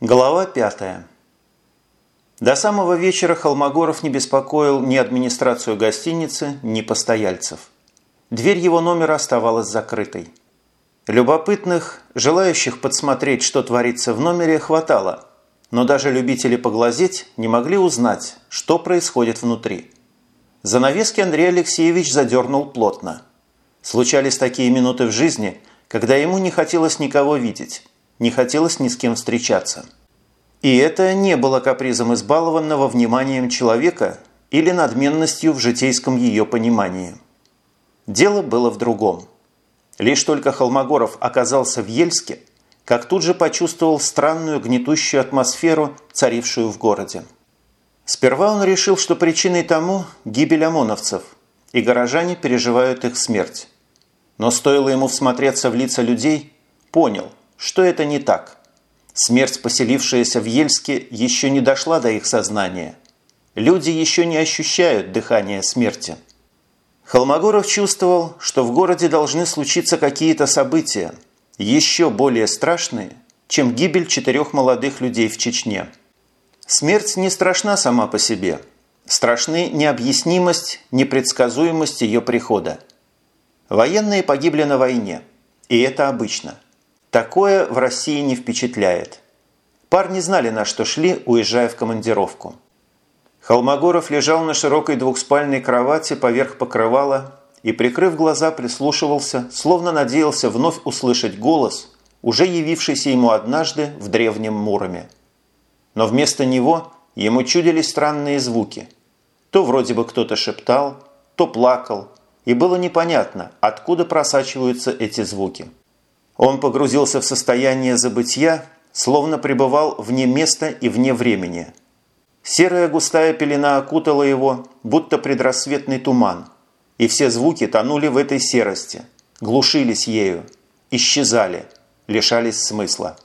Глава пятая. До самого вечера Холмогоров не беспокоил ни администрацию гостиницы, ни постояльцев. Дверь его номера оставалась закрытой. Любопытных, желающих подсмотреть, что творится в номере, хватало, но даже любители поглазеть не могли узнать, что происходит внутри. Занавески Андрей Алексеевич задернул плотно. Случались такие минуты в жизни, когда ему не хотелось никого видеть, не хотелось ни с кем встречаться. И это не было капризом избалованного вниманием человека или надменностью в житейском ее понимании. Дело было в другом. Лишь только Холмогоров оказался в Ельске, как тут же почувствовал странную гнетущую атмосферу, царившую в городе. Сперва он решил, что причиной тому гибель ОМОНовцев, и горожане переживают их смерть. Но стоило ему всмотреться в лица людей, понял, что это не так. Смерть, поселившаяся в Ельске, еще не дошла до их сознания. Люди еще не ощущают дыхания смерти. Холмогоров чувствовал, что в городе должны случиться какие-то события, еще более страшные, чем гибель четырех молодых людей в Чечне. Смерть не страшна сама по себе. Страшны необъяснимость, непредсказуемость ее прихода. Военные погибли на войне, и это обычно. Такое в России не впечатляет. Парни знали, на что шли, уезжая в командировку. Холмогоров лежал на широкой двухспальной кровати поверх покрывала и, прикрыв глаза, прислушивался, словно надеялся вновь услышать голос, уже явившийся ему однажды в древнем Муроме. Но вместо него ему чудились странные звуки. То вроде бы кто-то шептал, то плакал, и было непонятно, откуда просачиваются эти звуки. Он погрузился в состояние забытья, словно пребывал вне места и вне времени – Серая густая пелена окутала его, будто предрассветный туман, и все звуки тонули в этой серости, глушились ею, исчезали, лишались смысла.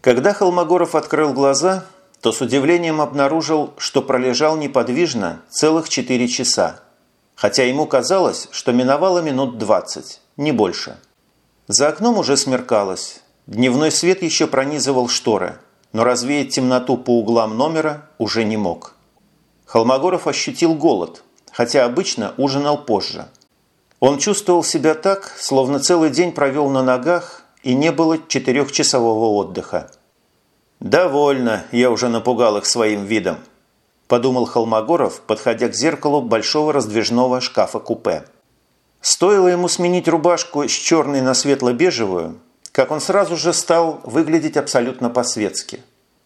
Когда Холмогоров открыл глаза, то с удивлением обнаружил, что пролежал неподвижно целых четыре часа, хотя ему казалось, что миновало минут двадцать, не больше. За окном уже смеркалось, дневной свет еще пронизывал шторы – но развеять темноту по углам номера уже не мог. Холмогоров ощутил голод, хотя обычно ужинал позже. Он чувствовал себя так, словно целый день провел на ногах и не было четырехчасового отдыха. «Довольно, я уже напугал их своим видом», – подумал Холмогоров, подходя к зеркалу большого раздвижного шкафа-купе. Стоило ему сменить рубашку с черной на светло-бежевую, как он сразу же стал выглядеть абсолютно по-светски.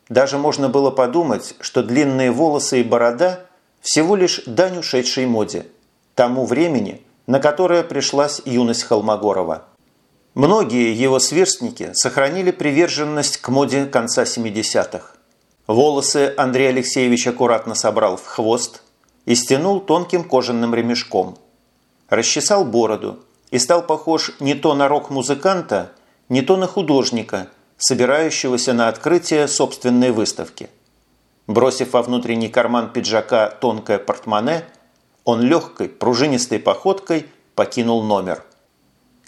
Даже можно было подумать, что длинные волосы и борода – всего лишь дань ушедшей моде, тому времени, на которое пришлась юность Холмогорова. Многие его сверстники сохранили приверженность к моде конца 70-х. Волосы Андрей Алексеевич аккуратно собрал в хвост и стянул тонким кожаным ремешком. Расчесал бороду и стал похож не то на рок-музыканта, не то на художника, собирающегося на открытие собственной выставки. Бросив во внутренний карман пиджака тонкое портмоне, он легкой, пружинистой походкой покинул номер.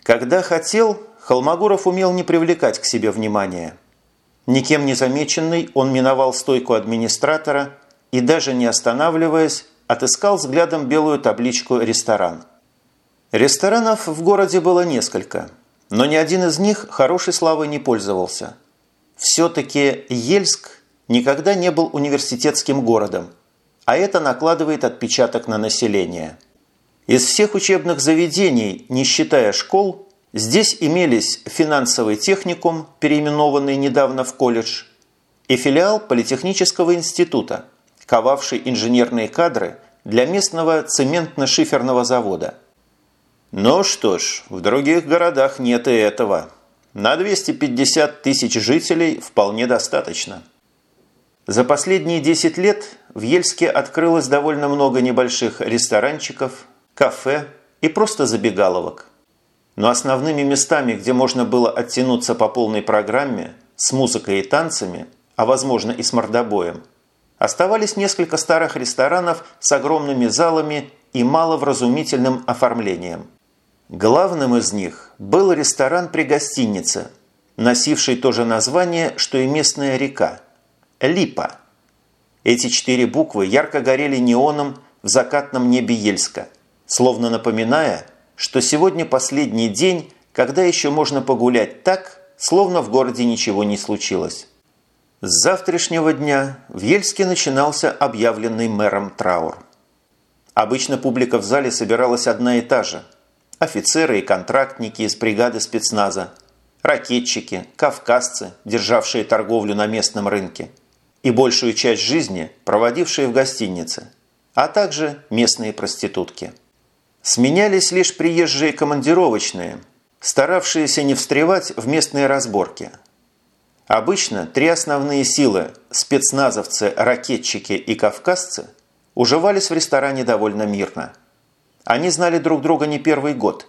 Когда хотел, Холмогоров умел не привлекать к себе внимания. Никем не замеченный, он миновал стойку администратора и, даже не останавливаясь, отыскал взглядом белую табличку «Ресторан». Ресторанов в городе было несколько – но ни один из них хорошей славой не пользовался. Все-таки Ельск никогда не был университетским городом, а это накладывает отпечаток на население. Из всех учебных заведений, не считая школ, здесь имелись финансовый техникум, переименованный недавно в колледж, и филиал Политехнического института, ковавший инженерные кадры для местного цементно-шиферного завода – ну что ж, в других городах нет и этого. На 250 тысяч жителей вполне достаточно. За последние 10 лет в Ельске открылось довольно много небольших ресторанчиков, кафе и просто забегаловок. Но основными местами, где можно было оттянуться по полной программе, с музыкой и танцами, а возможно и с мордобоем, оставались несколько старых ресторанов с огромными залами и маловразумительным оформлением – Главным из них был ресторан при гостинице, носивший то же название, что и местная река – Липа. Эти четыре буквы ярко горели неоном в закатном небе Ельска, словно напоминая, что сегодня последний день, когда еще можно погулять так, словно в городе ничего не случилось. С завтрашнего дня в Ельске начинался объявленный мэром траур. Обычно публика в зале собиралась одна и та же. Офицеры и контрактники из бригады спецназа, ракетчики, кавказцы, державшие торговлю на местном рынке, и большую часть жизни проводившие в гостинице, а также местные проститутки. Сменялись лишь приезжие командировочные, старавшиеся не встревать в местные разборки. Обычно три основные силы – спецназовцы, ракетчики и кавказцы – уживались в ресторане довольно мирно. Они знали друг друга не первый год,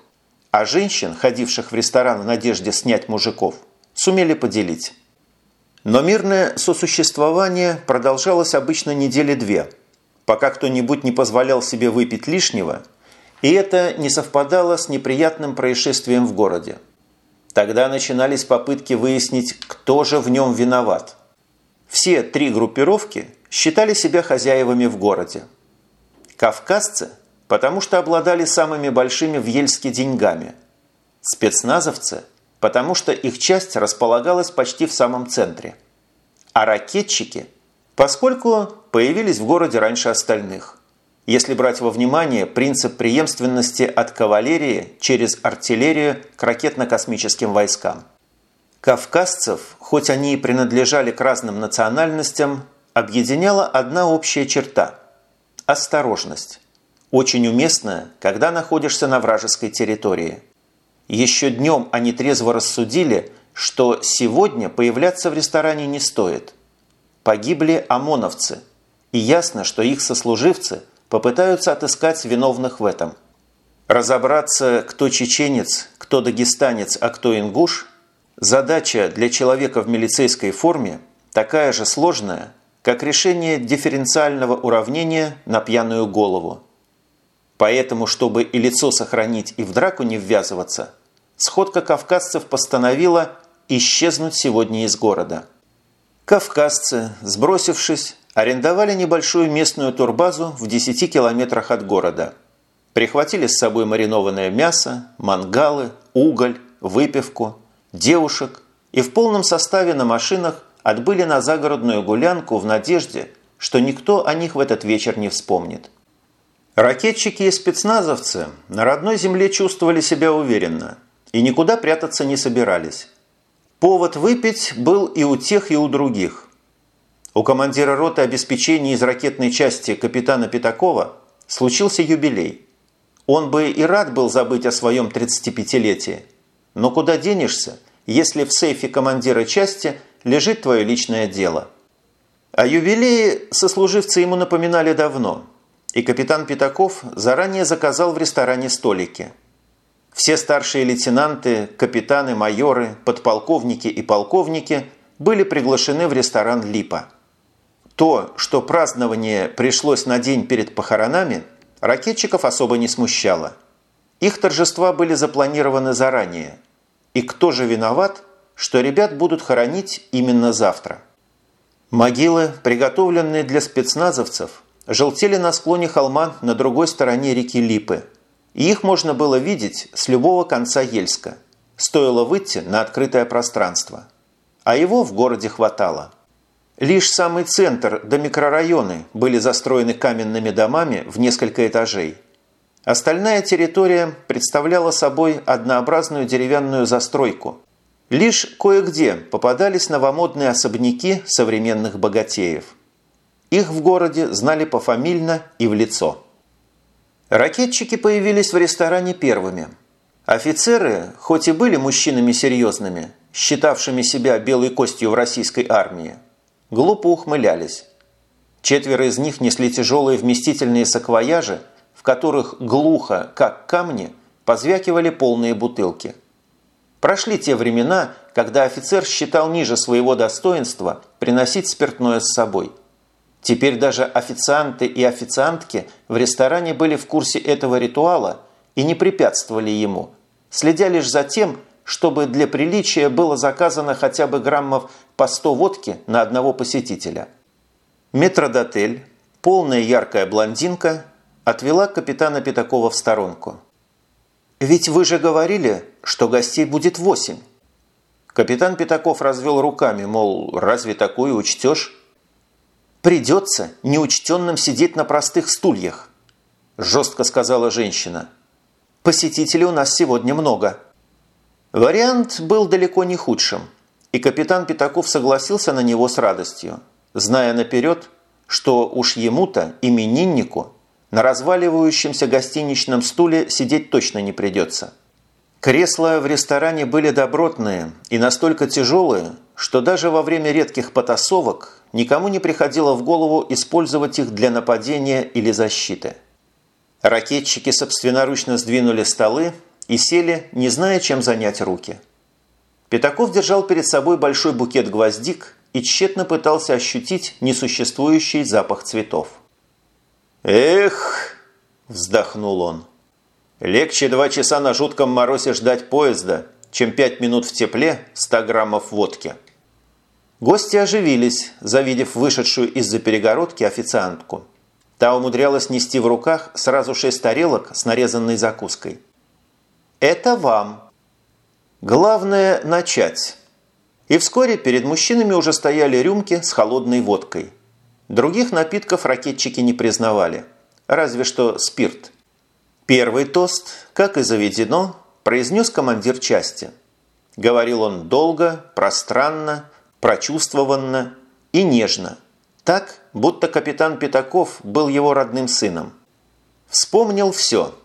а женщин, ходивших в ресторан в надежде снять мужиков, сумели поделить. Но мирное сосуществование продолжалось обычно недели две, пока кто-нибудь не позволял себе выпить лишнего, и это не совпадало с неприятным происшествием в городе. Тогда начинались попытки выяснить, кто же в нем виноват. Все три группировки считали себя хозяевами в городе. Кавказцы, потому что обладали самыми большими в Ельске деньгами. Спецназовцы, потому что их часть располагалась почти в самом центре. А ракетчики, поскольку появились в городе раньше остальных. Если брать во внимание принцип преемственности от кавалерии через артиллерию к ракетно-космическим войскам. Кавказцев, хоть они и принадлежали к разным национальностям, объединяла одна общая черта – осторожность. Очень уместная, когда находишься на вражеской территории. Еще днем они трезво рассудили, что сегодня появляться в ресторане не стоит. Погибли ОМОНовцы, и ясно, что их сослуживцы попытаются отыскать виновных в этом. Разобраться, кто чеченец, кто дагестанец, а кто ингуш – задача для человека в милицейской форме такая же сложная, как решение дифференциального уравнения на пьяную голову. Поэтому, чтобы и лицо сохранить, и в драку не ввязываться, сходка кавказцев постановила исчезнуть сегодня из города. Кавказцы, сбросившись, арендовали небольшую местную турбазу в 10 километрах от города. Прихватили с собой маринованное мясо, мангалы, уголь, выпивку, девушек и в полном составе на машинах отбыли на загородную гулянку в надежде, что никто о них в этот вечер не вспомнит. Ракетчики и спецназовцы на родной земле чувствовали себя уверенно и никуда прятаться не собирались. Повод выпить был и у тех, и у других. У командира роты обеспечения из ракетной части капитана Пятакова случился юбилей. Он бы и рад был забыть о своем 35-летии. Но куда денешься, если в сейфе командира части – лежит твое личное дело. О юбилее сослуживцы ему напоминали давно, и капитан Пятаков заранее заказал в ресторане столики. Все старшие лейтенанты, капитаны, майоры, подполковники и полковники были приглашены в ресторан «Липа». То, что празднование пришлось на день перед похоронами, ракетчиков особо не смущало. Их торжества были запланированы заранее. И кто же виноват – что ребят будут хоронить именно завтра. Могилы, приготовленные для спецназовцев, желтели на склоне холма на другой стороне реки Липы. И их можно было видеть с любого конца Ельска. Стоило выйти на открытое пространство. А его в городе хватало. Лишь самый центр до микрорайоны были застроены каменными домами в несколько этажей. Остальная территория представляла собой однообразную деревянную застройку – Лишь кое-где попадались новомодные особняки современных богатеев. Их в городе знали пофамильно и в лицо. Ракетчики появились в ресторане первыми. Офицеры, хоть и были мужчинами серьезными, считавшими себя белой костью в российской армии, глупо ухмылялись. Четверо из них несли тяжелые вместительные саквояжи, в которых глухо, как камни, позвякивали полные бутылки – Прошли те времена, когда офицер считал ниже своего достоинства приносить спиртное с собой. Теперь даже официанты и официантки в ресторане были в курсе этого ритуала и не препятствовали ему, следя лишь за тем, чтобы для приличия было заказано хотя бы граммов по 100 водки на одного посетителя. Метродотель, полная яркая блондинка, отвела капитана Пятакова в сторонку. «Ведь вы же говорили, что гостей будет восемь». Капитан Пятаков развел руками, мол, разве такую учтешь? «Придется неучтенным сидеть на простых стульях», – жестко сказала женщина. «Посетителей у нас сегодня много». Вариант был далеко не худшим, и капитан Пятаков согласился на него с радостью, зная наперед, что уж ему-то, имениннику, на разваливающемся гостиничном стуле сидеть точно не придется. Кресла в ресторане были добротные и настолько тяжелые, что даже во время редких потасовок никому не приходило в голову использовать их для нападения или защиты. Ракетчики собственноручно сдвинули столы и сели, не зная, чем занять руки. Пятаков держал перед собой большой букет гвоздик и тщетно пытался ощутить несуществующий запах цветов. «Эх!» – вздохнул он. «Легче два часа на жутком морозе ждать поезда, чем пять минут в тепле 100 граммов водки». Гости оживились, завидев вышедшую из-за перегородки официантку. Та умудрялась нести в руках сразу шесть тарелок с нарезанной закуской – это вам. Главное – начать. И вскоре перед мужчинами уже стояли рюмки с холодной водкой. Других напитков ракетчики не признавали, разве что спирт. Первый тост, как и заведено, произнес командир части. Говорил он долго, пространно, прочувствованно и нежно, так, будто капитан Пятаков был его родным сыном. Вспомнил все –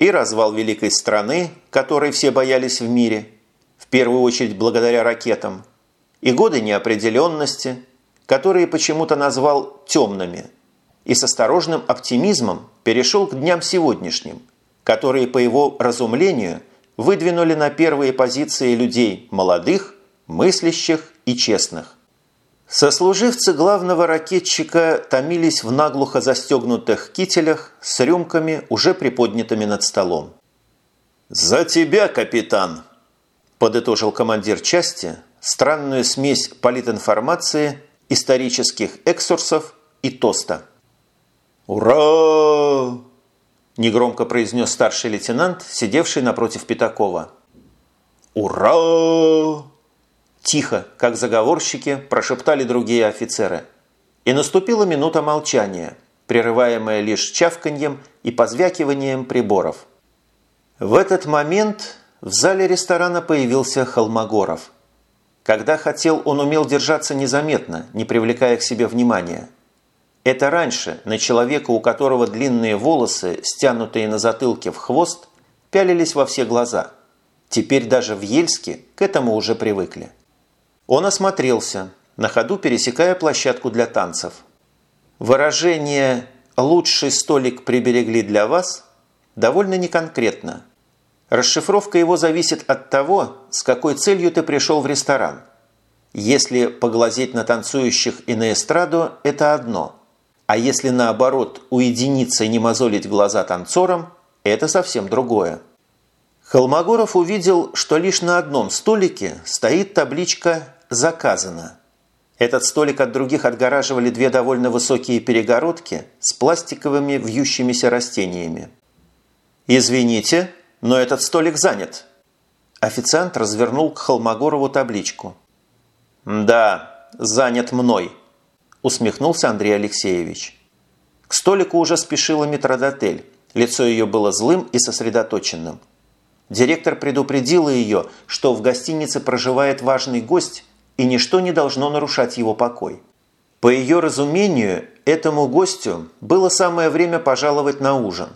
и развал великой страны, которой все боялись в мире, в первую очередь благодаря ракетам, и годы неопределенности, которые почему-то назвал темными, и с осторожным оптимизмом перешел к дням сегодняшним, которые, по его разумлению, выдвинули на первые позиции людей молодых, мыслящих и честных. Сослуживцы главного ракетчика томились в наглухо застегнутых кителях с рюмками, уже приподнятыми над столом. «За тебя, капитан!» – подытожил командир части странную смесь политинформации, исторических экскурсов и тоста. «Ура!» – негромко произнес старший лейтенант, сидевший напротив Пятакова. «Ура!» Тихо, как заговорщики, прошептали другие офицеры. И наступила минута молчания, прерываемая лишь чавканьем и позвякиванием приборов. В этот момент в зале ресторана появился Холмогоров. Когда хотел, он умел держаться незаметно, не привлекая к себе внимания. Это раньше на человека, у которого длинные волосы, стянутые на затылке в хвост, пялились во все глаза. Теперь даже в Ельске к этому уже привыкли. Он осмотрелся, на ходу пересекая площадку для танцев. Выражение «лучший столик приберегли для вас» довольно неконкретно. Расшифровка его зависит от того, с какой целью ты пришел в ресторан. Если поглазеть на танцующих и на эстраду – это одно. А если наоборот уединиться и не мозолить глаза танцорам – это совсем другое. Холмогоров увидел, что лишь на одном столике стоит табличка заказано. Этот столик от других отгораживали две довольно высокие перегородки с пластиковыми вьющимися растениями. «Извините, но этот столик занят». Официант развернул к Холмогорову табличку. «Да, занят мной», – усмехнулся Андрей Алексеевич. К столику уже спешила метродотель. Лицо ее было злым и сосредоточенным. Директор предупредила ее, что в гостинице проживает важный гость, и ничто не должно нарушать его покой. По ее разумению, этому гостю было самое время пожаловать на ужин,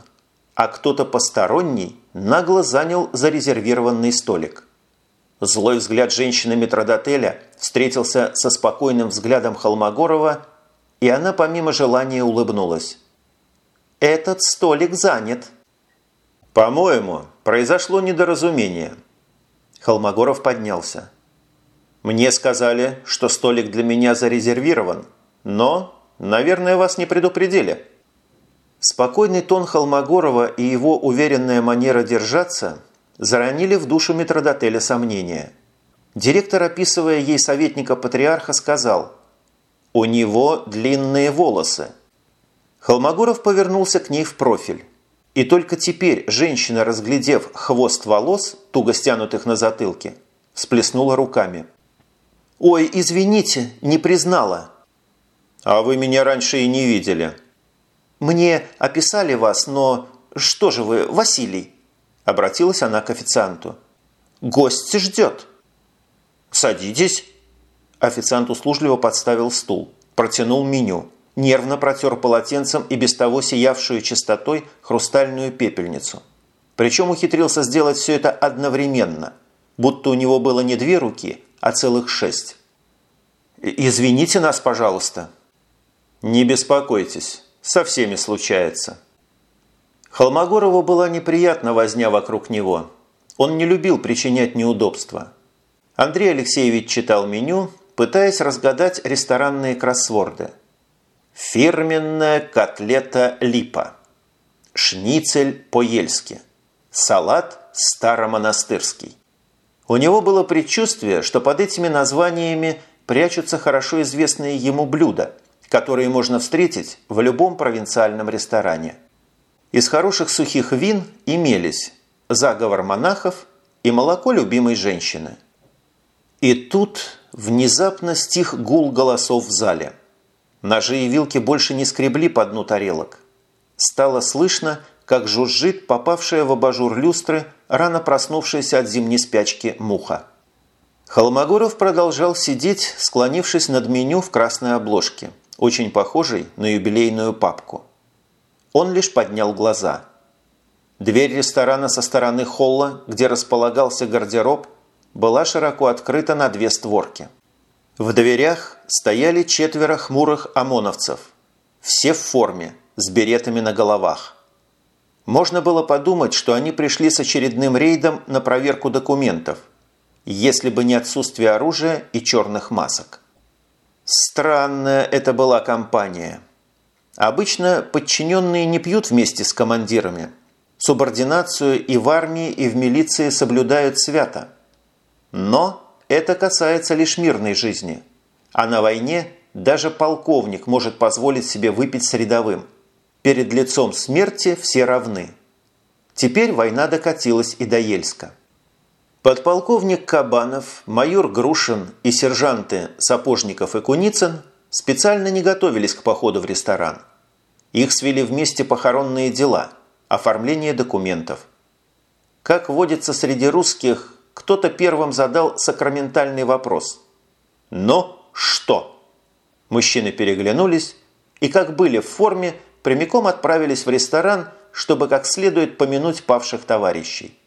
а кто-то посторонний нагло занял зарезервированный столик. Злой взгляд женщины метродотеля встретился со спокойным взглядом Холмогорова, и она помимо желания улыбнулась. «Этот столик занят». «По-моему, произошло недоразумение». Холмогоров поднялся. Мне сказали, что столик для меня зарезервирован, но, наверное, вас не предупредили». Спокойный тон Холмогорова и его уверенная манера держаться заронили в душу метродотеля сомнения. Директор, описывая ей советника патриарха, сказал «У него длинные волосы». Холмогоров повернулся к ней в профиль. И только теперь женщина, разглядев хвост волос, туго стянутых на затылке, всплеснула руками. «Ой, извините, не признала». «А вы меня раньше и не видели». «Мне описали вас, но что же вы, Василий?» Обратилась она к официанту. «Гость ждет». «Садитесь». Официант услужливо подставил стул, протянул меню, нервно протер полотенцем и без того сиявшую чистотой хрустальную пепельницу. Причем ухитрился сделать все это одновременно, будто у него было не две руки, а целых шесть. «Извините нас, пожалуйста». «Не беспокойтесь, со всеми случается». Холмогорову была неприятна возня вокруг него. Он не любил причинять неудобства. Андрей Алексеевич читал меню, пытаясь разгадать ресторанные кроссворды. Фирменная котлета липа. Шницель по-ельски. Салат старомонастырский. У него было предчувствие, что под этими названиями прячутся хорошо известные ему блюда, которые можно встретить в любом провинциальном ресторане. Из хороших сухих вин имелись заговор монахов и молоко любимой женщины. И тут внезапно стих гул голосов в зале. Ножи и вилки больше не скребли по дну тарелок. Стало слышно, как жужжит попавшая в абажур люстры рано проснувшаяся от зимней спячки муха. Холмогоров продолжал сидеть, склонившись над меню в красной обложке, очень похожей на юбилейную папку. Он лишь поднял глаза. Дверь ресторана со стороны холла, где располагался гардероб, была широко открыта на две створки. В дверях стояли четверо хмурых ОМОНовцев, все в форме, с беретами на головах. Можно было подумать, что они пришли с очередным рейдом на проверку документов, если бы не отсутствие оружия и черных масок. Странная это была компания – Обычно подчиненные не пьют вместе с командирами. Субординацию и в армии, и в милиции соблюдают свято. Но это касается лишь мирной жизни. А на войне даже полковник может позволить себе выпить с рядовым. Перед лицом смерти все равны. Теперь война докатилась и до Ельска. Подполковник Кабанов, майор Грушин и сержанты Сапожников и Куницын специально не готовились к походу в ресторан. Их свели вместе похоронные дела, оформление документов. Как водится среди русских, кто-то первым задал сакраментальный вопрос. «Но что?» Мужчины переглянулись и, как были в форме, прямиком отправились в ресторан, чтобы как следует помянуть павших товарищей.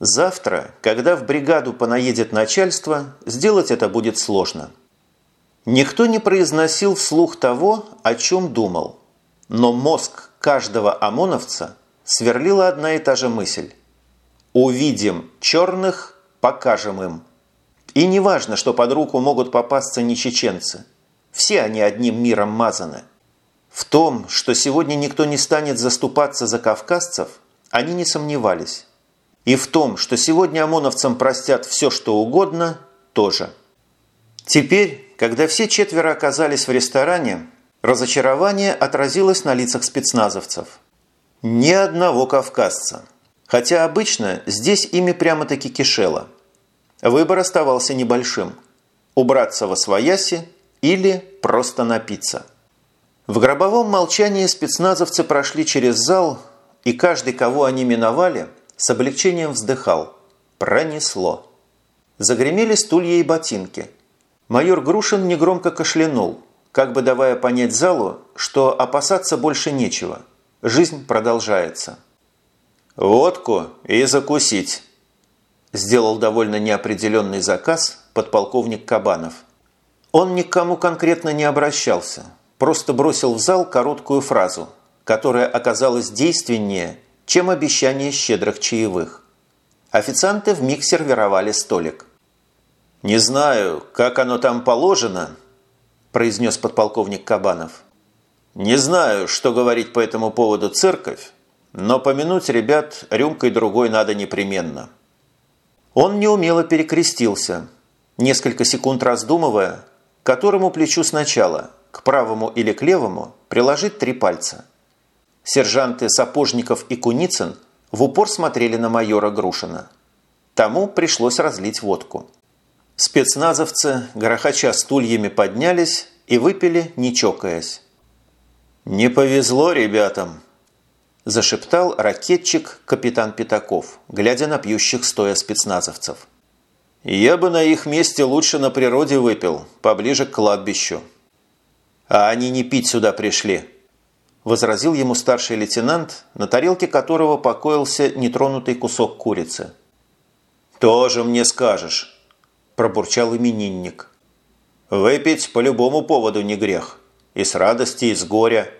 Завтра, когда в бригаду понаедет начальство, сделать это будет сложно – Никто не произносил вслух того, о чем думал. Но мозг каждого ОМОНовца сверлила одна и та же мысль. «Увидим черных, покажем им». И не важно, что под руку могут попасться не чеченцы. Все они одним миром мазаны. В том, что сегодня никто не станет заступаться за кавказцев, они не сомневались. И в том, что сегодня ОМОНовцам простят все, что угодно, тоже. Теперь когда все четверо оказались в ресторане, разочарование отразилось на лицах спецназовцев. Ни одного кавказца. Хотя обычно здесь ими прямо-таки кишело. Выбор оставался небольшим. Убраться во свояси или просто напиться. В гробовом молчании спецназовцы прошли через зал, и каждый, кого они миновали, с облегчением вздыхал. Пронесло. Загремели стулья и ботинки – Майор Грушин негромко кашлянул, как бы давая понять залу, что опасаться больше нечего. Жизнь продолжается. «Водку и закусить», – сделал довольно неопределенный заказ подполковник Кабанов. Он ни к кому конкретно не обращался, просто бросил в зал короткую фразу, которая оказалась действеннее, чем обещание щедрых чаевых. Официанты вмиг сервировали столик. «Не знаю, как оно там положено», – произнес подполковник Кабанов. «Не знаю, что говорить по этому поводу церковь, но помянуть ребят рюмкой другой надо непременно. Он неумело перекрестился, несколько секунд раздумывая, которому плечу сначала, к правому или к левому, приложить три пальца. Сержанты Сапожников и Куницын в упор смотрели на майора Грушина. Тому пришлось разлить водку. Спецназовцы, грохоча стульями, поднялись и выпили, не чокаясь. «Не повезло ребятам!» – зашептал ракетчик капитан Пятаков, глядя на пьющих стоя спецназовцев. «Я бы на их месте лучше на природе выпил, поближе к кладбищу». «А они не пить сюда пришли», – возразил ему старший лейтенант, на тарелке которого покоился нетронутый кусок курицы. «Тоже мне скажешь», – пробурчал именинник. «Выпить по любому поводу не грех. И с радости, и с горя».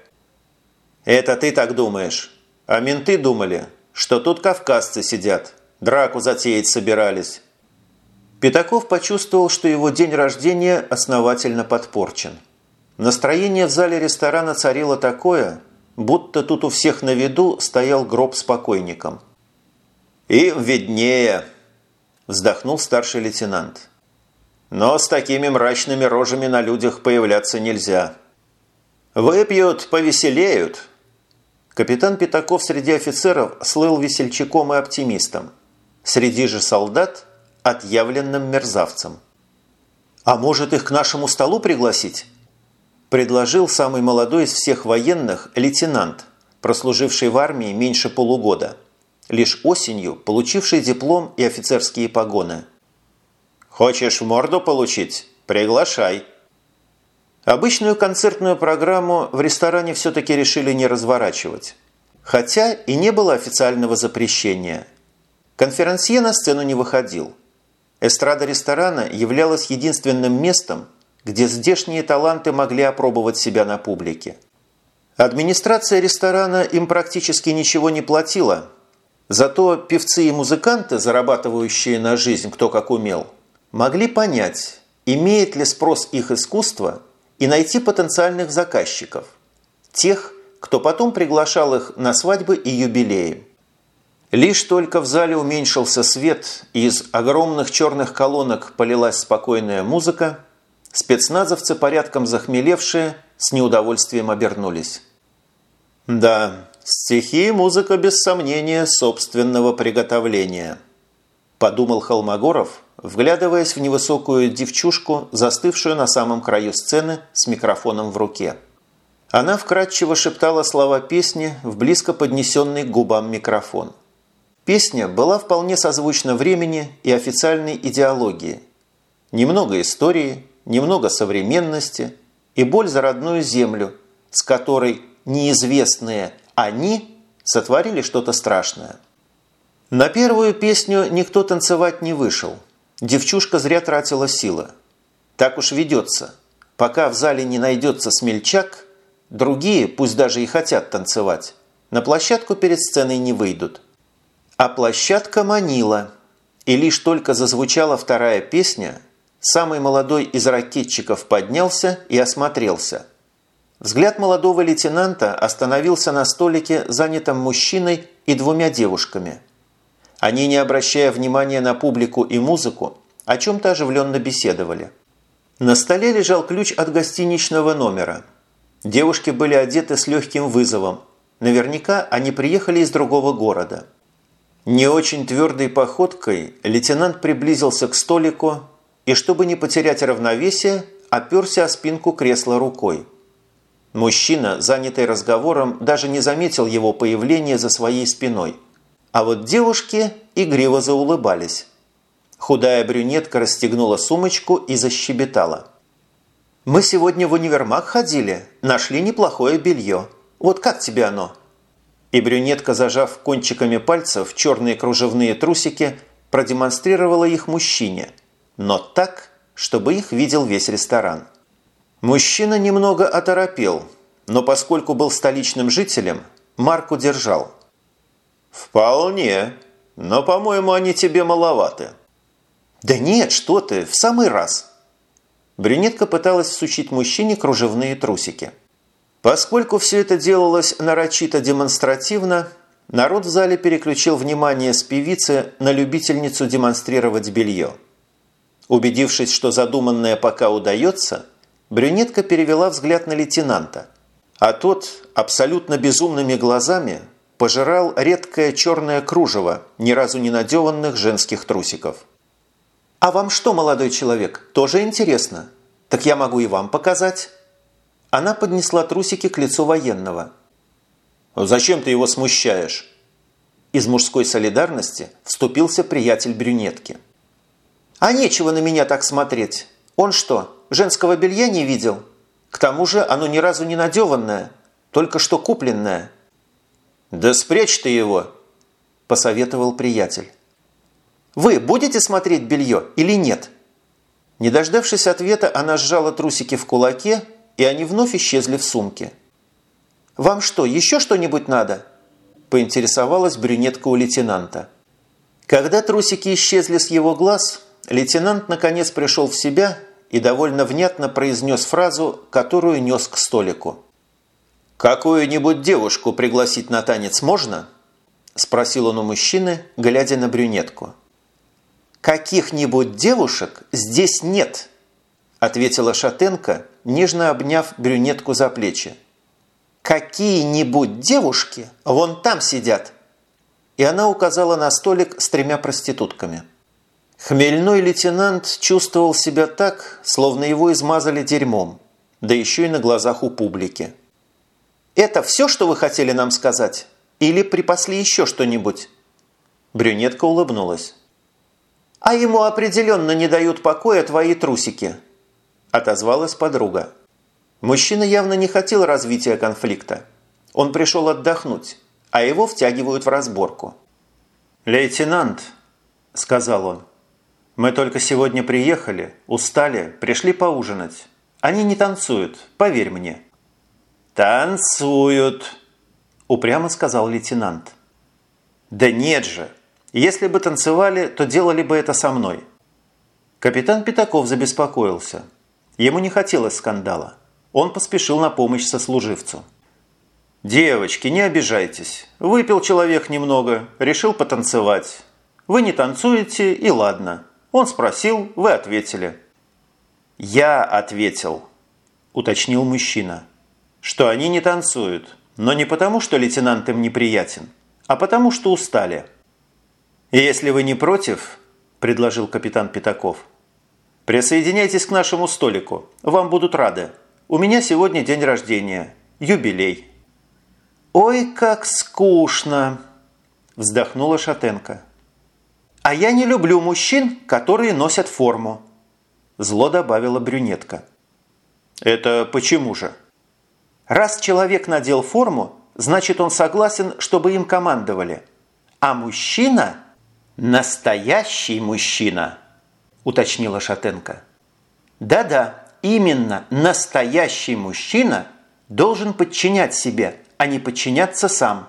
«Это ты так думаешь. А менты думали, что тут кавказцы сидят, драку затеять собирались». Пятаков почувствовал, что его день рождения основательно подпорчен. Настроение в зале ресторана царило такое, будто тут у всех на виду стоял гроб с покойником. «И виднее», – вздохнул старший лейтенант. «Но с такими мрачными рожами на людях появляться нельзя. Выпьют, повеселеют, Капитан Пятаков среди офицеров слыл весельчаком и оптимистом. Среди же солдат – отъявленным мерзавцем. «А может, их к нашему столу пригласить?» Предложил самый молодой из всех военных лейтенант, прослуживший в армии меньше полугода, лишь осенью получивший диплом и офицерские погоны. «Хочешь в морду получить? Приглашай!» Обычную концертную программу в ресторане все-таки решили не разворачивать. Хотя и не было официального запрещения. Конферансье на сцену не выходил. Эстрада ресторана являлась единственным местом, где здешние таланты могли опробовать себя на публике. Администрация ресторана им практически ничего не платила, зато певцы и музыканты, зарабатывающие на жизнь кто как умел, могли понять, имеет ли спрос их искусство – и найти потенциальных заказчиков, тех, кто потом приглашал их на свадьбы и юбилеи. Лишь только в зале уменьшился свет и из огромных черных колонок полилась спокойная музыка, спецназовцы, порядком захмелевшие, с неудовольствием обернулись. Да, стихи и музыка без сомнения собственного приготовления, подумал Холмогоров – вглядываясь в невысокую девчушку, застывшую на самом краю сцены с микрофоном в руке. Она вкратчиво шептала слова песни в близко поднесенный к губам микрофон. Песня была вполне созвучна времени и официальной идеологии. Немного истории, немного современности и боль за родную землю, с которой неизвестные «они» сотворили что-то страшное. На первую песню никто танцевать не вышел – Девчушка зря тратила силы. Так уж ведется. Пока в зале не найдется смельчак, другие, пусть даже и хотят танцевать, на площадку перед сценой не выйдут. А площадка манила. И лишь только зазвучала вторая песня, самый молодой из ракетчиков поднялся и осмотрелся. Взгляд молодого лейтенанта остановился на столике, занятом мужчиной и двумя девушками – они, не обращая внимания на публику и музыку, о чем-то оживленно беседовали. На столе лежал ключ от гостиничного номера. Девушки были одеты с легким вызовом. Наверняка они приехали из другого города. Не очень твердой походкой лейтенант приблизился к столику и, чтобы не потерять равновесие, оперся о спинку кресла рукой. Мужчина, занятый разговором, даже не заметил его появления за своей спиной – а вот девушки игриво заулыбались. Худая брюнетка расстегнула сумочку и защебетала. «Мы сегодня в универмаг ходили, нашли неплохое белье. Вот как тебе оно?» И брюнетка, зажав кончиками пальцев черные кружевные трусики, продемонстрировала их мужчине, но так, чтобы их видел весь ресторан. Мужчина немного оторопел, но поскольку был столичным жителем, марку держал – «Вполне. Но, по-моему, они тебе маловаты». «Да нет, что ты, в самый раз». Брюнетка пыталась всучить мужчине кружевные трусики. Поскольку все это делалось нарочито демонстративно, народ в зале переключил внимание с певицы на любительницу демонстрировать белье. Убедившись, что задуманное пока удается, брюнетка перевела взгляд на лейтенанта, а тот абсолютно безумными глазами пожирал редкое черное кружево ни разу не надеванных женских трусиков. «А вам что, молодой человек, тоже интересно? Так я могу и вам показать». Она поднесла трусики к лицу военного. «Зачем ты его смущаешь?» Из мужской солидарности вступился приятель брюнетки. «А нечего на меня так смотреть. Он что, женского белья не видел? К тому же оно ни разу не надеванное, только что купленное». «Да спрячь ты его!» – посоветовал приятель. «Вы будете смотреть белье или нет?» Не дождавшись ответа, она сжала трусики в кулаке, и они вновь исчезли в сумке. «Вам что, еще что-нибудь надо?» – поинтересовалась брюнетка у лейтенанта. Когда трусики исчезли с его глаз, лейтенант наконец пришел в себя и довольно внятно произнес фразу, которую нес к столику. «Какую-нибудь девушку пригласить на танец можно?» – спросил он у мужчины, глядя на брюнетку. «Каких-нибудь девушек здесь нет», – ответила Шатенко, нежно обняв брюнетку за плечи. «Какие-нибудь девушки вон там сидят!» И она указала на столик с тремя проститутками. Хмельной лейтенант чувствовал себя так, словно его измазали дерьмом, да еще и на глазах у публики. «Это все, что вы хотели нам сказать? Или припасли еще что-нибудь?» Брюнетка улыбнулась. «А ему определенно не дают покоя твои трусики», – отозвалась подруга. Мужчина явно не хотел развития конфликта. Он пришел отдохнуть, а его втягивают в разборку. «Лейтенант», – сказал он, – «мы только сегодня приехали, устали, пришли поужинать. Они не танцуют, поверь мне». «Танцуют», – упрямо сказал лейтенант. «Да нет же! Если бы танцевали, то делали бы это со мной». Капитан Пятаков забеспокоился. Ему не хотелось скандала. Он поспешил на помощь сослуживцу. «Девочки, не обижайтесь. Выпил человек немного, решил потанцевать. Вы не танцуете, и ладно. Он спросил, вы ответили». «Я ответил», – уточнил мужчина, – «что они не танцуют, но не потому, что лейтенант им неприятен, а потому, что устали». «Если вы не против», – предложил капитан Пятаков, – «присоединяйтесь к нашему столику, вам будут рады». У меня сегодня день рождения. Юбилей». «Ой, как скучно!» – вздохнула Шатенко. «А я не люблю мужчин, которые носят форму», – зло добавила брюнетка. «Это почему же?» «Раз человек надел форму, значит, он согласен, чтобы им командовали. А мужчина – настоящий мужчина», – уточнила Шатенко. «Да-да, именно настоящий мужчина должен подчинять себе, а не подчиняться сам.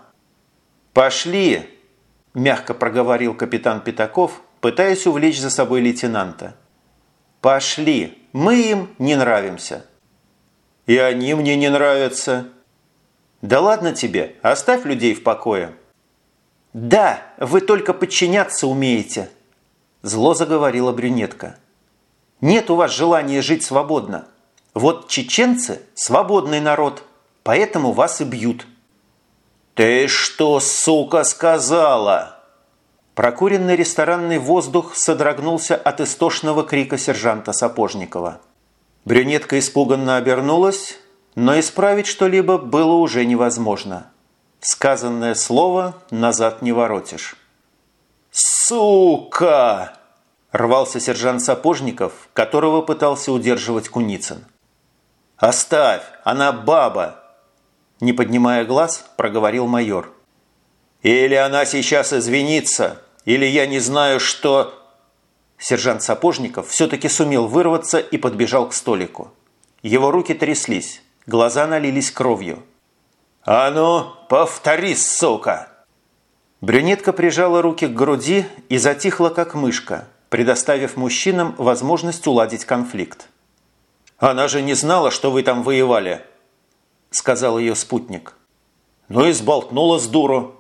«Пошли!» – мягко проговорил капитан Пятаков, пытаясь увлечь за собой лейтенанта. «Пошли! Мы им не нравимся!» «И они мне не нравятся!» «Да ладно тебе, оставь людей в покое!» «Да, вы только подчиняться умеете!» Зло заговорила брюнетка. Нет у вас желания жить свободно. Вот чеченцы – свободный народ, поэтому вас и бьют». «Ты что, сука, сказала?» Прокуренный ресторанный воздух содрогнулся от истошного крика сержанта Сапожникова. Брюнетка испуганно обернулась, но исправить что-либо было уже невозможно. Сказанное слово назад не воротишь. «Сука!» Рвался сержант Сапожников, которого пытался удерживать Куницын. «Оставь! Она баба!» Не поднимая глаз, проговорил майор. «Или она сейчас извинится, или я не знаю, что...» Сержант Сапожников все-таки сумел вырваться и подбежал к столику. Его руки тряслись, глаза налились кровью. «А ну, повтори, сука!» Брюнетка прижала руки к груди и затихла, как мышка, предоставив мужчинам возможность уладить конфликт. «Она же не знала, что вы там воевали», – сказал ее спутник. «Ну и сболтнула с дуру».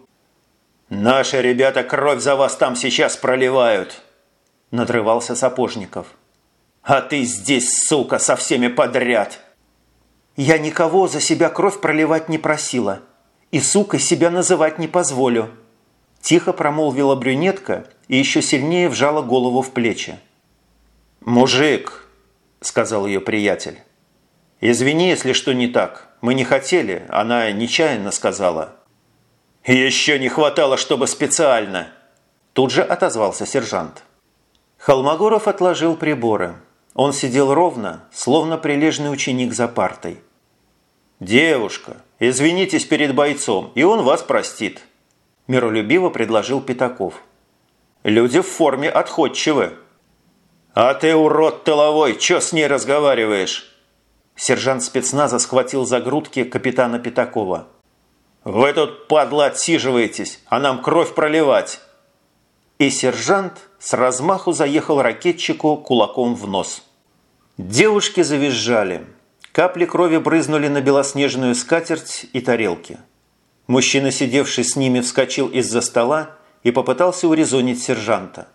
«Наши ребята кровь за вас там сейчас проливают!» – надрывался Сапожников. «А ты здесь, сука, со всеми подряд!» «Я никого за себя кровь проливать не просила, и сукой себя называть не позволю!» Тихо промолвила брюнетка и еще сильнее вжала голову в плечи. «Мужик!» – сказал ее приятель. «Извини, если что не так. Мы не хотели, она нечаянно сказала». «Еще не хватало, чтобы специально!» Тут же отозвался сержант. Холмогоров отложил приборы. Он сидел ровно, словно прилежный ученик за партой. «Девушка, извинитесь перед бойцом, и он вас простит», – миролюбиво предложил Пятаков. «Люди в форме отходчивы». «А ты, урод тыловой, чё с ней разговариваешь?» Сержант спецназа схватил за грудки капитана Пятакова. «Вы тут, падла, отсиживаетесь, а нам кровь проливать!» И сержант с размаху заехал ракетчику кулаком в нос. Девушки завизжали. Капли крови брызнули на белоснежную скатерть и тарелки. Мужчина, сидевший с ними, вскочил из-за стола и попытался урезонить сержанта.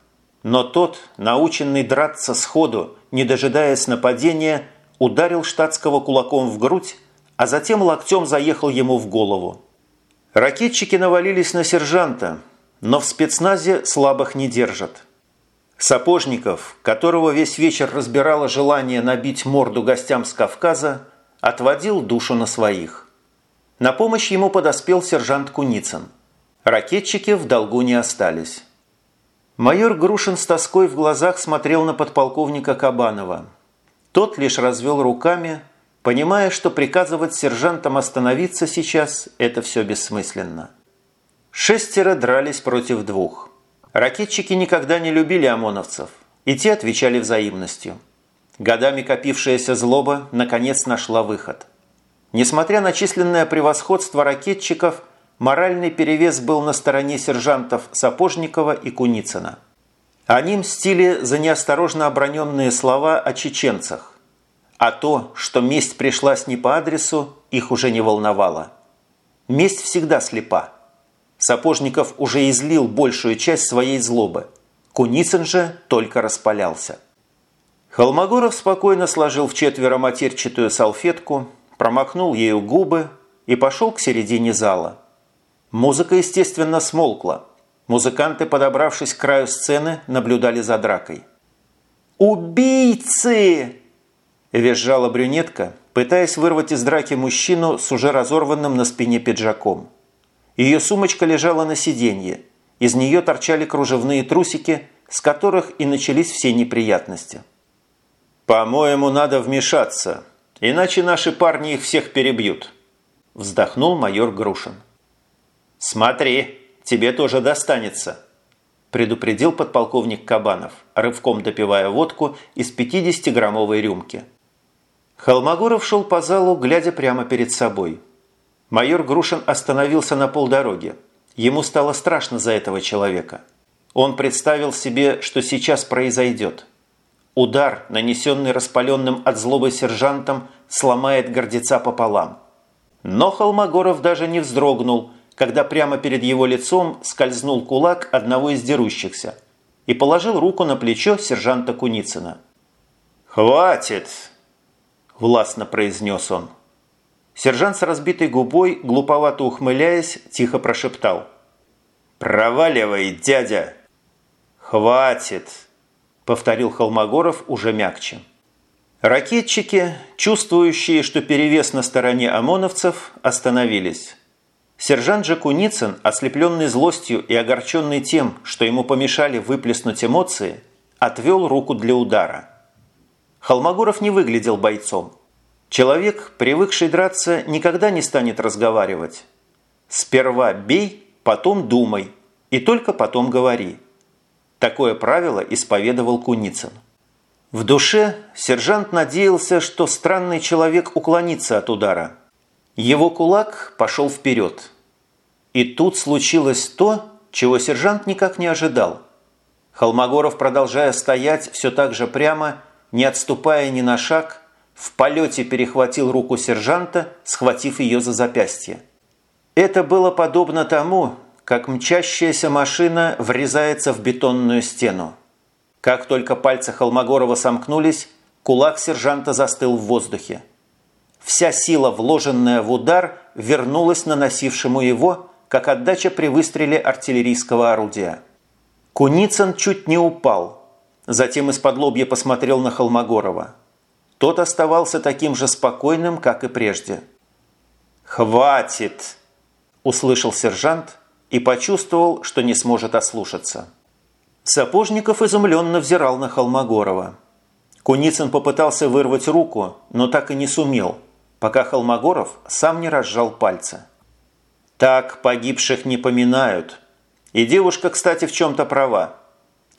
Но тот, наученный драться сходу, не дожидаясь нападения, ударил штатского кулаком в грудь, а затем локтем заехал ему в голову. Ракетчики навалились на сержанта, но в спецназе слабых не держат. Сапожников, которого весь вечер разбирало желание набить морду гостям с Кавказа, отводил душу на своих. На помощь ему подоспел сержант Куницын. Ракетчики в долгу не остались. Майор Грушин с тоской в глазах смотрел на подполковника Кабанова. Тот лишь развел руками, понимая, что приказывать сержантам остановиться сейчас – это все бессмысленно. Шестеро дрались против двух. Ракетчики никогда не любили ОМОНовцев, и те отвечали взаимностью. Годами копившаяся злоба наконец нашла выход. Несмотря на численное превосходство ракетчиков, моральный перевес был на стороне сержантов Сапожникова и Куницына. Они мстили за неосторожно оброненные слова о чеченцах, а то, что месть пришлась не по адресу, их уже не волновало. Месть всегда слепа. Сапожников уже излил большую часть своей злобы. Куницын же только распалялся. Холмогоров спокойно сложил в четверо матерчатую салфетку, промокнул ею губы и пошел к середине зала. Музыка, естественно, смолкла. Музыканты, подобравшись к краю сцены, наблюдали за дракой. «Убийцы!» Визжала брюнетка, пытаясь вырвать из драки мужчину с уже разорванным на спине пиджаком. Ее сумочка лежала на сиденье. Из нее торчали кружевные трусики, с которых и начались все неприятности. «По-моему, надо вмешаться, иначе наши парни их всех перебьют», – вздохнул майор Грушин. «Смотри, тебе тоже достанется», – предупредил подполковник Кабанов, рывком допивая водку из 50-граммовой рюмки. Холмогоров шел по залу, глядя прямо перед собой. Майор Грушин остановился на полдороге. Ему стало страшно за этого человека. Он представил себе, что сейчас произойдет. Удар, нанесенный распаленным от злобы сержантом, сломает гордеца пополам. Но Холмогоров даже не вздрогнул, когда прямо перед его лицом скользнул кулак одного из дерущихся и положил руку на плечо сержанта Куницына. «Хватит!» – властно произнес он. Сержант с разбитой губой, глуповато ухмыляясь, тихо прошептал. «Проваливай, дядя!» «Хватит!» – повторил Холмогоров уже мягче. Ракетчики, чувствующие, что перевес на стороне ОМОНовцев, остановились. Сержант же Куницын, ослепленный злостью и огорченный тем, что ему помешали выплеснуть эмоции, отвел руку для удара – Холмогоров не выглядел бойцом. Человек, привыкший драться, никогда не станет разговаривать. Сперва бей, потом думай, и только потом говори. Такое правило исповедовал Куницын. В душе сержант надеялся, что странный человек уклонится от удара. Его кулак пошел вперед. И тут случилось то, чего сержант никак не ожидал. Холмогоров, продолжая стоять все так же прямо, не отступая ни на шаг, в полете перехватил руку сержанта, схватив ее за запястье. Это было подобно тому, как мчащаяся машина врезается в бетонную стену. Как только пальцы Холмогорова сомкнулись, кулак сержанта застыл в воздухе. Вся сила, вложенная в удар, вернулась наносившему его, как отдача при выстреле артиллерийского орудия. Куницын чуть не упал. Затем из-под лобья посмотрел на Холмогорова. Тот оставался таким же спокойным, как и прежде. «Хватит!» – услышал сержант и почувствовал, что не сможет ослушаться. Сапожников изумленно взирал на Холмогорова. Куницын попытался вырвать руку, но так и не сумел, пока Холмогоров сам не разжал пальцы. «Так погибших не поминают», и девушка, кстати, в чем-то права.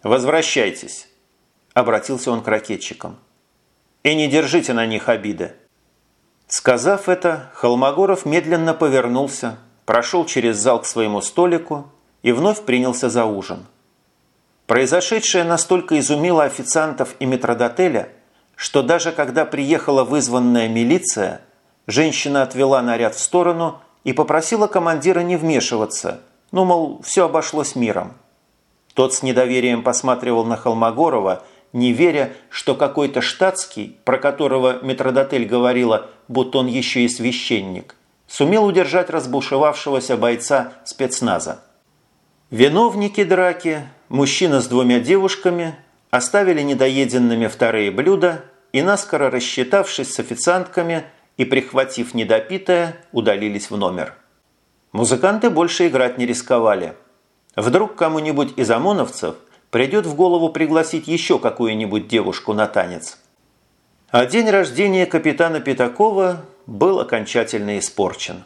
Возвращайтесь, обратился он к ракетчикам. И не держите на них обиды. Сказав это, Холмогоров медленно повернулся, прошел через зал к своему столику и вновь принялся за ужин. Произошедшее настолько изумило официантов и метродотеля, что даже когда приехала вызванная милиция, женщина отвела наряд в сторону и попросила командира не вмешиваться – ну, мол, все обошлось миром. Тот с недоверием посматривал на Холмогорова, не веря, что какой-то штатский, про которого метродотель говорила, будто он еще и священник, сумел удержать разбушевавшегося бойца спецназа. Виновники драки, мужчина с двумя девушками, оставили недоеденными вторые блюда и, наскоро рассчитавшись с официантками и прихватив недопитое, удалились в номер. Музыканты больше играть не рисковали. Вдруг кому-нибудь из ОМОНовцев придет в голову пригласить еще какую-нибудь девушку на танец. А день рождения капитана Пятакова был окончательно испорчен.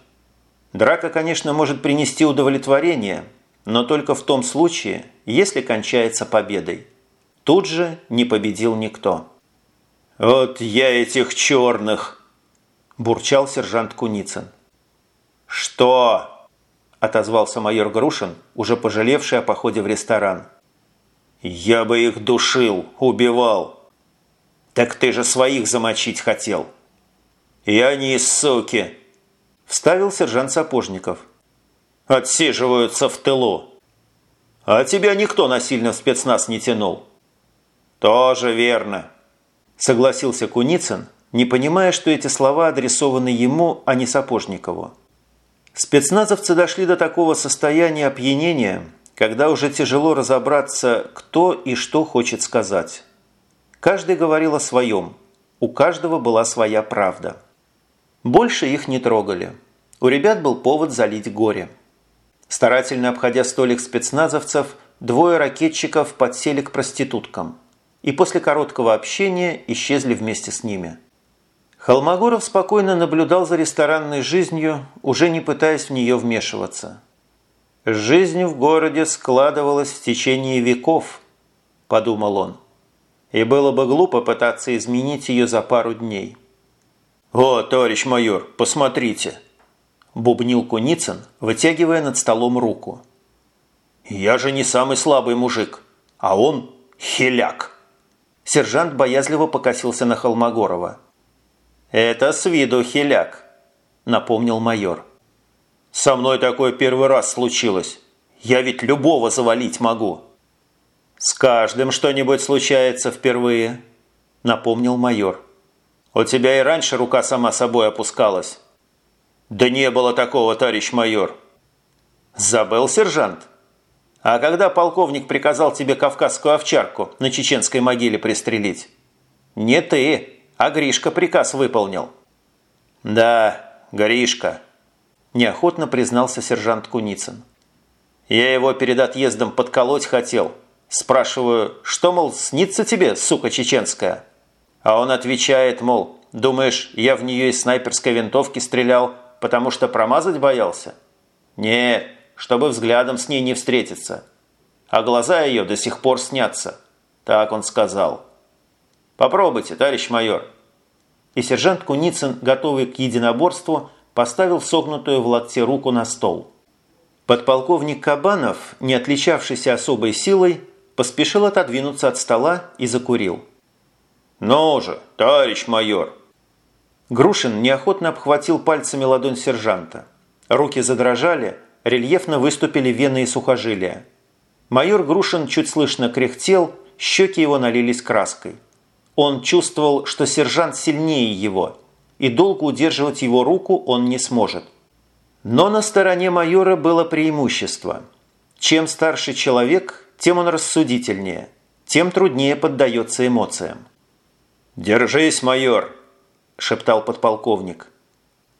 Драка, конечно, может принести удовлетворение, но только в том случае, если кончается победой. Тут же не победил никто. «Вот я этих черных!» – бурчал сержант Куницын. «Что?» – отозвался майор Грушин, уже пожалевший о походе в ресторан. «Я бы их душил, убивал!» «Так ты же своих замочить хотел!» «Я не суки!» – вставил сержант Сапожников. «Отсиживаются в тылу!» «А тебя никто насильно в спецназ не тянул!» «Тоже верно!» – согласился Куницын, не понимая, что эти слова адресованы ему, а не Сапожникову. Спецназовцы дошли до такого состояния опьянения, когда уже тяжело разобраться, кто и что хочет сказать. Каждый говорил о своем, у каждого была своя правда. Больше их не трогали. У ребят был повод залить горе. Старательно обходя столик спецназовцев, двое ракетчиков подсели к проституткам и после короткого общения исчезли вместе с ними – Холмогоров спокойно наблюдал за ресторанной жизнью, уже не пытаясь в нее вмешиваться. «Жизнь в городе складывалась в течение веков», – подумал он. «И было бы глупо пытаться изменить ее за пару дней». «О, товарищ майор, посмотрите!» – бубнил Куницын, вытягивая над столом руку. «Я же не самый слабый мужик, а он – хиляк!» Сержант боязливо покосился на Холмогорова. «Это с виду хиляк», – напомнил майор. «Со мной такое первый раз случилось. Я ведь любого завалить могу». «С каждым что-нибудь случается впервые», – напомнил майор. «У тебя и раньше рука сама собой опускалась». «Да не было такого, товарищ майор». «Забыл, сержант?» «А когда полковник приказал тебе кавказскую овчарку на чеченской могиле пристрелить?» «Не ты, а Гришка приказ выполнил». «Да, Гришка», – неохотно признался сержант Куницын. «Я его перед отъездом подколоть хотел. Спрашиваю, что, мол, снится тебе, сука чеченская?» А он отвечает, мол, думаешь, я в нее из снайперской винтовки стрелял, потому что промазать боялся? Нет, чтобы взглядом с ней не встретиться. А глаза ее до сих пор снятся. Так он сказал. Попробуйте, товарищ майор». И сержант Куницын, готовый к единоборству, поставил согнутую в локте руку на стол. Подполковник Кабанов, не отличавшийся особой силой, поспешил отодвинуться от стола и закурил. «Ну же, товарищ майор!» Грушин неохотно обхватил пальцами ладонь сержанта. Руки задрожали, рельефно выступили вены и сухожилия. Майор Грушин чуть слышно кряхтел, щеки его налились краской. Он чувствовал, что сержант сильнее его, и долго удерживать его руку он не сможет. Но на стороне майора было преимущество. Чем старше человек, тем он рассудительнее, тем труднее поддается эмоциям. «Держись, майор!» – шептал подполковник.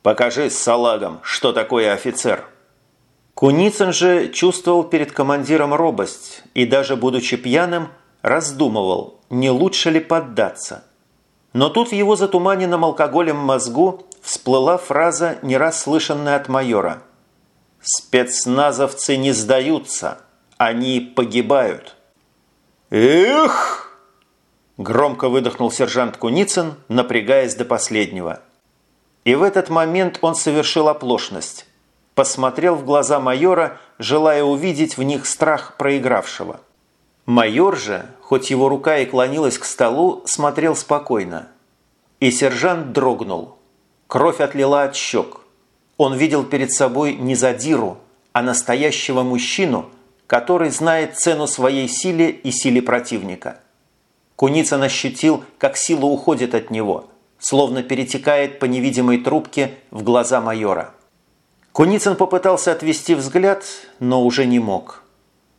«Покажи с салагом, что такое офицер!» Куницын же чувствовал перед командиром робость и даже будучи пьяным, раздумывал, не лучше ли поддаться. Но тут в его затуманенном алкоголем мозгу всплыла фраза, не раз слышанная от майора. «Спецназовцы не сдаются, они погибают». «Эх!» – громко выдохнул сержант Куницын, напрягаясь до последнего. И в этот момент он совершил оплошность посмотрел в глаза майора, желая увидеть в них страх проигравшего. Майор же, хоть его рука и клонилась к столу, смотрел спокойно. И сержант дрогнул. Кровь отлила от щек. Он видел перед собой не задиру, а настоящего мужчину, который знает цену своей силе и силе противника. Куницын ощутил, как сила уходит от него, словно перетекает по невидимой трубке в глаза майора. Куницын попытался отвести взгляд, но уже не мог.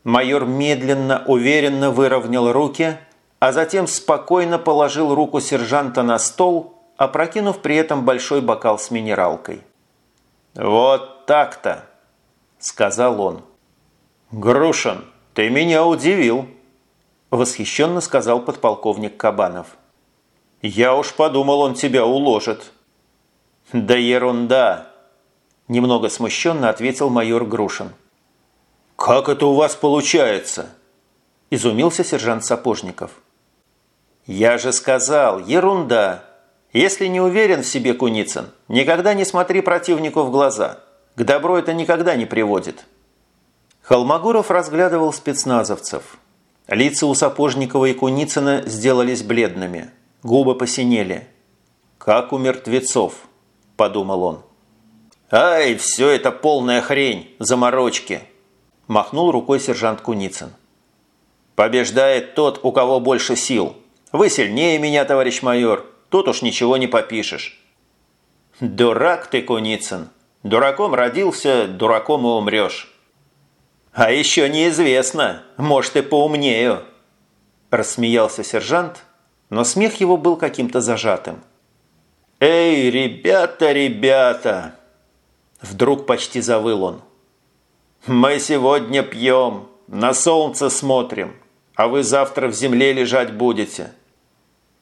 Майор медленно, уверенно выровнял руки, а затем спокойно положил руку сержанта на стол, опрокинув при этом большой бокал с минералкой. «Вот так-то!» – сказал он. «Грушин, ты меня удивил!» – восхищенно сказал подполковник Кабанов. «Я уж подумал, он тебя уложит». «Да ерунда!» Немного смущенно ответил майор Грушин. «Как это у вас получается?» Изумился сержант Сапожников. «Я же сказал, ерунда. Если не уверен в себе, Куницын, никогда не смотри противнику в глаза. К добру это никогда не приводит». Холмогоров разглядывал спецназовцев. Лица у Сапожникова и Куницына сделались бледными, губы посинели. «Как у мертвецов», – подумал он. «Ай, все это полная хрень, заморочки!» – махнул рукой сержант Куницын. «Побеждает тот, у кого больше сил. Вы сильнее меня, товарищ майор, тут уж ничего не попишешь». «Дурак ты, Куницын! Дураком родился, дураком и умрешь». «А еще неизвестно, может, и поумнею!» Рассмеялся сержант, но смех его был каким-то зажатым. «Эй, ребята, ребята!» Вдруг почти завыл он. «Мы сегодня пьем, на солнце смотрим, а вы завтра в земле лежать будете.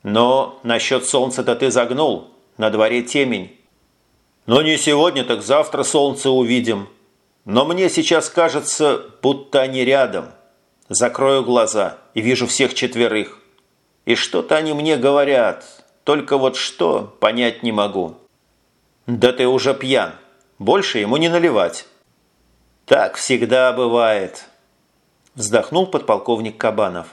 Но насчет солнца-то ты загнул, на дворе темень. Но не сегодня, так завтра солнце увидим. Но мне сейчас кажется, будто они рядом. Закрою глаза и вижу всех четверых. И что-то они мне говорят, только вот что, понять не могу. Да ты уже пьян». Больше ему не наливать. Так всегда бывает, вздохнул подполковник Кабанов.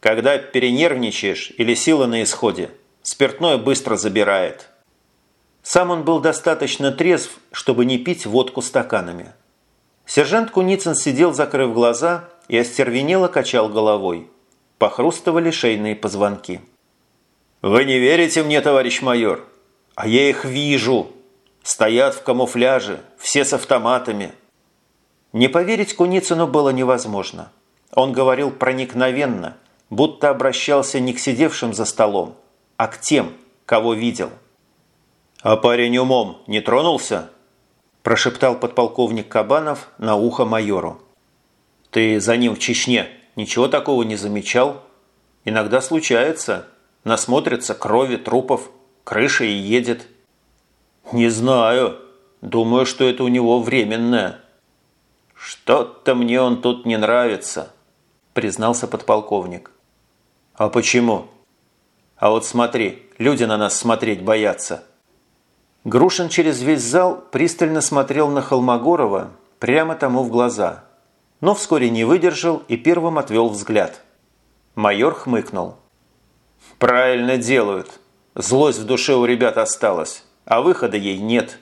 Когда перенервничаешь или сила на исходе, спиртное быстро забирает. Сам он был достаточно трезв, чтобы не пить водку стаканами. Сержант Куницын сидел, закрыв глаза, и остервенело качал головой. Похрустывали шейные позвонки. «Вы не верите мне, товарищ майор? А я их вижу!» Стоят в камуфляже, все с автоматами. Не поверить Куницыну было невозможно. Он говорил проникновенно, будто обращался не к сидевшим за столом, а к тем, кого видел. «А парень умом не тронулся?» – прошептал подполковник Кабанов на ухо майору. «Ты за ним в Чечне ничего такого не замечал? Иногда случается. Насмотрится крови, трупов, крыша и едет». «Не знаю. Думаю, что это у него временное». «Что-то мне он тут не нравится», – признался подполковник. «А почему?» «А вот смотри, люди на нас смотреть боятся». Грушин через весь зал пристально смотрел на Холмогорова прямо тому в глаза, но вскоре не выдержал и первым отвел взгляд. Майор хмыкнул. «Правильно делают. Злость в душе у ребят осталась а выхода ей нет.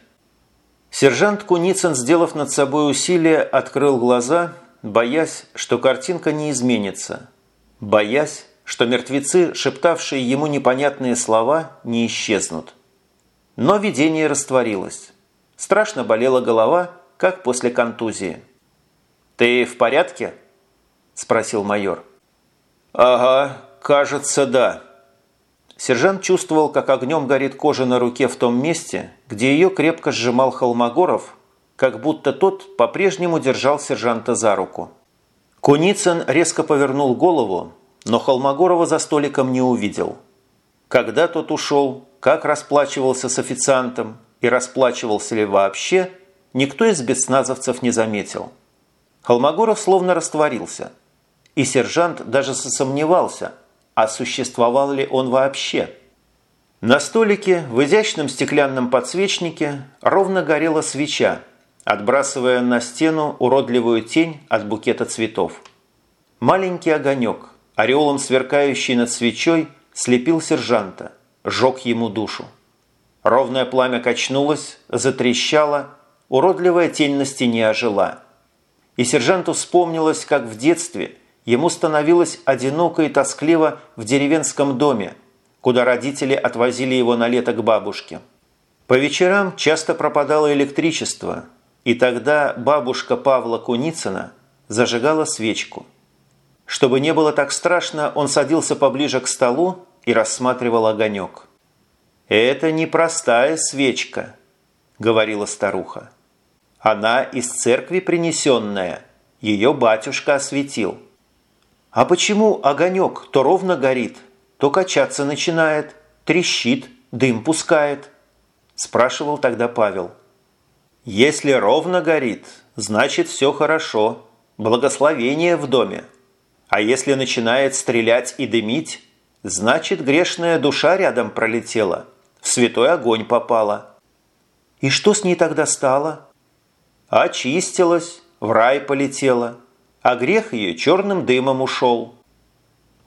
Сержант Куницын, сделав над собой усилие, открыл глаза, боясь, что картинка не изменится, боясь, что мертвецы, шептавшие ему непонятные слова, не исчезнут. Но видение растворилось. Страшно болела голова, как после контузии. «Ты в порядке?» – спросил майор. «Ага, кажется, да». Сержант чувствовал, как огнем горит кожа на руке в том месте, где ее крепко сжимал Холмогоров, как будто тот по-прежнему держал сержанта за руку. Куницын резко повернул голову, но Холмогорова за столиком не увидел. Когда тот ушел, как расплачивался с официантом и расплачивался ли вообще, никто из спецназовцев не заметил. Холмогоров словно растворился, и сержант даже засомневался, а существовал ли он вообще. На столике в изящном стеклянном подсвечнике ровно горела свеча, отбрасывая на стену уродливую тень от букета цветов. Маленький огонек, ореолом сверкающий над свечой, слепил сержанта, жег ему душу. Ровное пламя качнулось, затрещало, уродливая тень на стене ожила. И сержанту вспомнилось, как в детстве ему становилось одиноко и тоскливо в деревенском доме, куда родители отвозили его на лето к бабушке. По вечерам часто пропадало электричество, и тогда бабушка Павла Куницына зажигала свечку. Чтобы не было так страшно, он садился поближе к столу и рассматривал огонек. «Это не простая свечка», – говорила старуха. «Она из церкви принесенная, ее батюшка осветил». «А почему огонек то ровно горит, то качаться начинает, трещит, дым пускает?» – спрашивал тогда Павел. Если ровно горит, значит все хорошо, благословение в доме. А если начинает стрелять и дымить, значит грешная душа рядом пролетела, в святой огонь попала. И что с ней тогда стало? Очистилась, в рай полетела, а грех ее черным дымом ушел.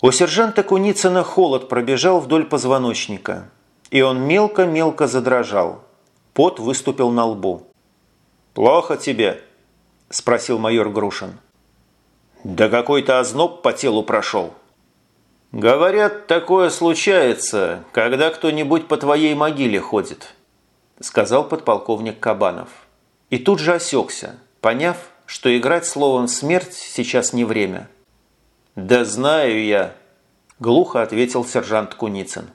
У сержанта Куницына холод пробежал вдоль позвоночника, и он мелко-мелко задрожал. Пот выступил на лбу. «Плохо тебе?» – спросил майор Грушин. «Да какой-то озноб по телу прошел». «Говорят, такое случается, когда кто-нибудь по твоей могиле ходит», – сказал подполковник Кабанов. И тут же осекся, поняв, что играть словом «смерть» сейчас не время. «Да знаю я», – глухо ответил сержант Куницын.